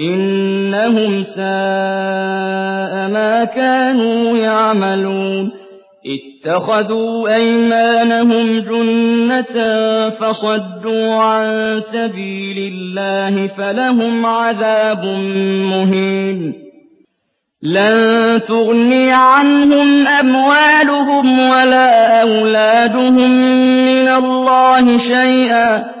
إنهم ساء ما كانوا يعملون. اتخذوا أيمانهم جنة فصدوا عن سبيل الله فلهم عذاب مهين. لن تغني عنهم أموالهم ولا أولادهم من الله شيئا.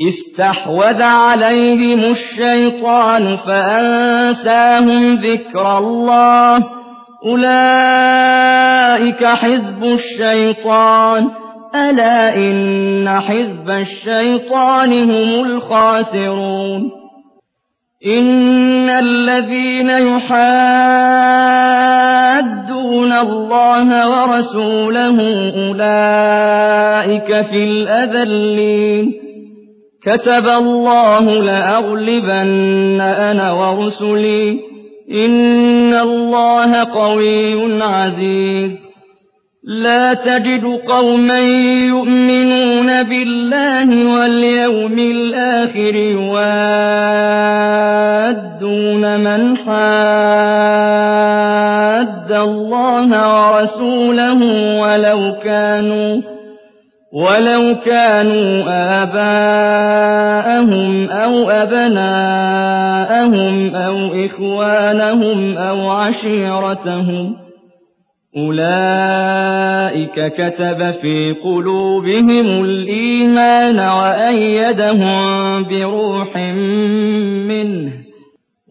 استحوذ عليهم الشيطان فأنساهم ذكر الله. أولئك حزب الشيطان. ألا إن حزب الشيطان هم الخاسرون. إن الذين يحادون الله ورسوله أولئك في الأذلين. كتب الله لأغلبن أنا ورسلي. إن الله قوي عزيز. لا تجد قوما يؤمنون بالله واليوم الآخر يوادون من حاد الله ورسوله ولو كانوا ولو كانوا آباءهم أو أبناءهم أو إخوانهم أو عشيرتهم أولئك كتب في قلوبهم الإيمان وأيدهم بروح منه